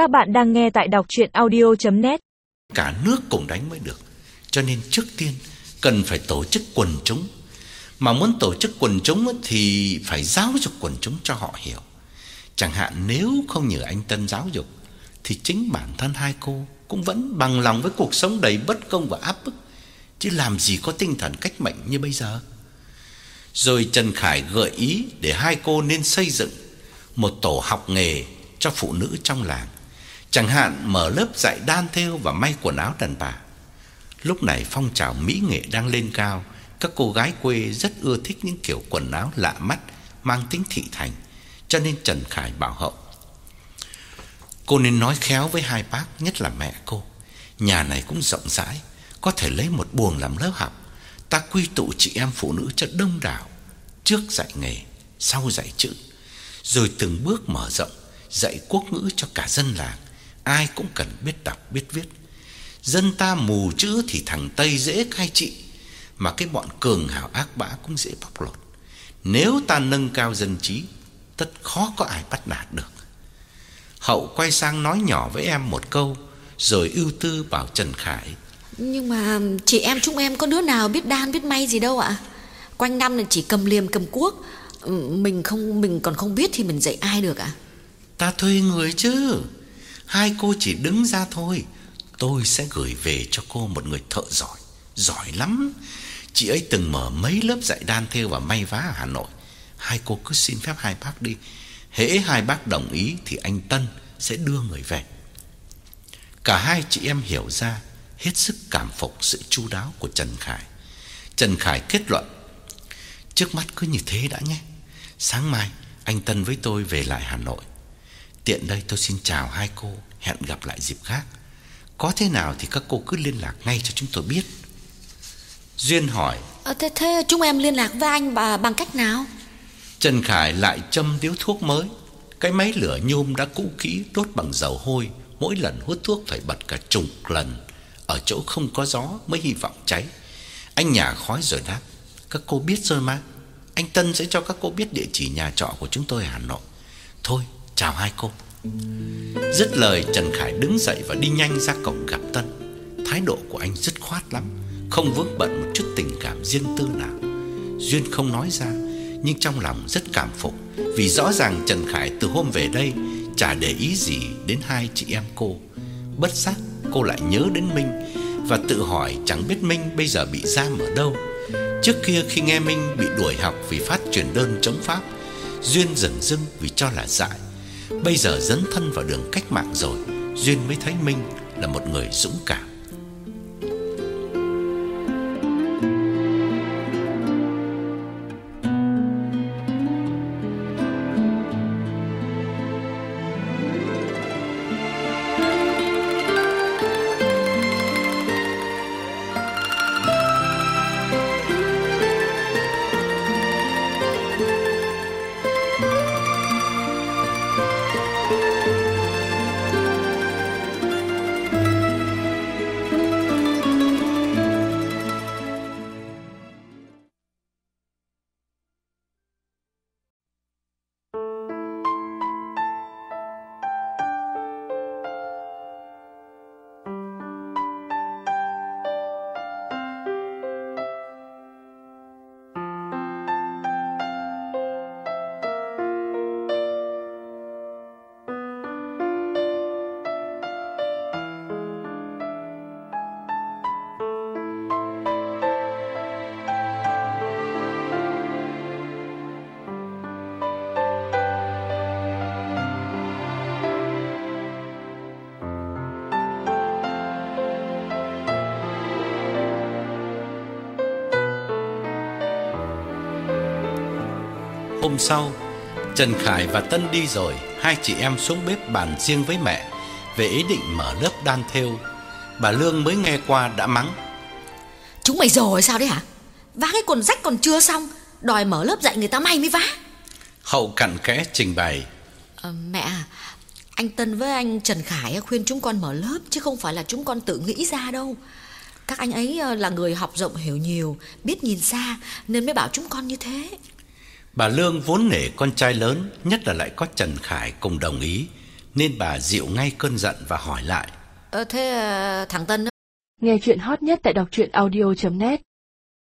Các bạn đang nghe tại đọc chuyện audio.net Cả nước cùng đánh mới được, Cho nên trước tiên cần phải tổ chức quần chúng. Mà muốn tổ chức quần chúng thì phải giáo dục quần chúng cho họ hiểu. Chẳng hạn nếu không nhờ anh Tân giáo dục, Thì chính bản thân hai cô cũng vẫn bằng lòng với cuộc sống đầy bất công và áp bức. Chứ làm gì có tinh thần cách mệnh như bây giờ? Rồi Trần Khải gợi ý để hai cô nên xây dựng Một tổ học nghề cho phụ nữ trong làng. Chẳng hạn mở lớp dạy đan thêu và may quần áo đàn bà. Lúc này phong trào mỹ nghệ đang lên cao, Các cô gái quê rất ưa thích những kiểu quần áo lạ mắt, Mang tính thị thành, Cho nên Trần Khải bảo hậu, Cô nên nói khéo với hai bác, Nhất là mẹ cô. Nhà này cũng rộng rãi, Có thể lấy một buồng làm lớp học. Ta quy tụ chị em phụ nữ cho đông đảo, Trước dạy nghề, Sau dạy chữ, Rồi từng bước mở rộng, Dạy quốc ngữ cho cả dân làng. Ai cũng cần biết đọc biết viết. Dân ta mù chữ thì thằng Tây dễ cai trị Mà cái bọn cường hào ác bã cũng dễ bóc lột. Nếu ta nâng cao dân trí Tất khó có ai bắt nạt được. Hậu quay sang nói nhỏ với em một câu Rồi ưu tư bảo Trần Khải. Nhưng mà chị em chúng em có đứa nào biết đan biết may gì đâu ạ? Quanh năm là chỉ cầm liềm cầm cuốc. Mình không mình còn không biết thì mình dạy ai được ạ? Ta thuê người chứ Hai cô chỉ đứng ra thôi. Tôi sẽ gửi về cho cô một người thợ giỏi. Giỏi lắm. Chị ấy từng mở mấy lớp dạy đan thêu và may vá ở Hà Nội. Hai cô cứ xin phép hai bác đi. Hễ hai bác đồng ý Thì anh Tân sẽ đưa người về. Cả hai chị em hiểu ra Hết sức cảm phục sự chu đáo của Trần Khải. Trần Khải kết luận, Trước mắt cứ như thế đã nhé. Sáng mai anh Tân với tôi về lại Hà Nội. Tiện đây tôi xin chào hai cô. Hẹn gặp lại dịp khác. Có thế nào thì các cô cứ liên lạc ngay cho chúng tôi biết. Duyên hỏi. Ờ, thế, thế chúng em liên lạc với anh bà bằng cách nào? Trần Khải lại châm điếu thuốc mới. Cái máy lửa nhôm đã cũ kỹ Đốt bằng dầu hôi. Mỗi lần hút thuốc phải bật cả chục lần. Ở chỗ không có gió mới hy vọng cháy. Anh nhà khói rồi đáp. Các cô biết rồi mà. Anh Tân sẽ cho các cô biết địa chỉ nhà trọ của chúng tôi ở Hà Nội. Thôi chào hai cô Dứt lời, Trần Khải đứng dậy và đi nhanh ra cổng gặp Tân. Thái độ của anh dứt khoát lắm, Không vướng bận một chút tình cảm riêng tư nào. Duyên không nói ra, Nhưng trong lòng rất cảm phục, Vì rõ ràng Trần Khải từ hôm về đây Chả để ý gì đến hai chị em cô. Bất giác, cô lại nhớ đến Minh Và tự hỏi chẳng biết Minh bây giờ bị giam ở đâu. Trước kia khi nghe Minh bị đuổi học vì phát truyền đơn chống Pháp, Duyên dần dưng vì cho là dại. Bây giờ dấn thân vào đường cách mạng rồi, Duyên mới thấy Minh là một người dũng cảm. Hôm sau Trần Khải và Tân đi rồi Hai chị em xuống bếp bàn riêng với mẹ Về ý định mở lớp đan thêu Bà Lương mới nghe qua đã mắng. Chúng mày rồi sao đấy hả? Vá cái quần rách còn chưa xong Đòi mở lớp dạy người ta may mới vá. Hậu cặn kẽ trình bày. Ờ, Mẹ à, Anh Tân với anh Trần Khải khuyên chúng con mở lớp Chứ không phải là chúng con tự nghĩ ra đâu. Các anh ấy ờ, là người học rộng hiểu nhiều Biết nhìn xa Nên mới bảo chúng con như thế Bà Lương vốn nể con trai lớn Nhất là lại có Trần Khải cùng đồng ý Nên bà dịu ngay cơn giận và hỏi lại. Ờ, thế ờ, thằng Tân Nghe chuyện hot nhất tại đọc truyện audio.net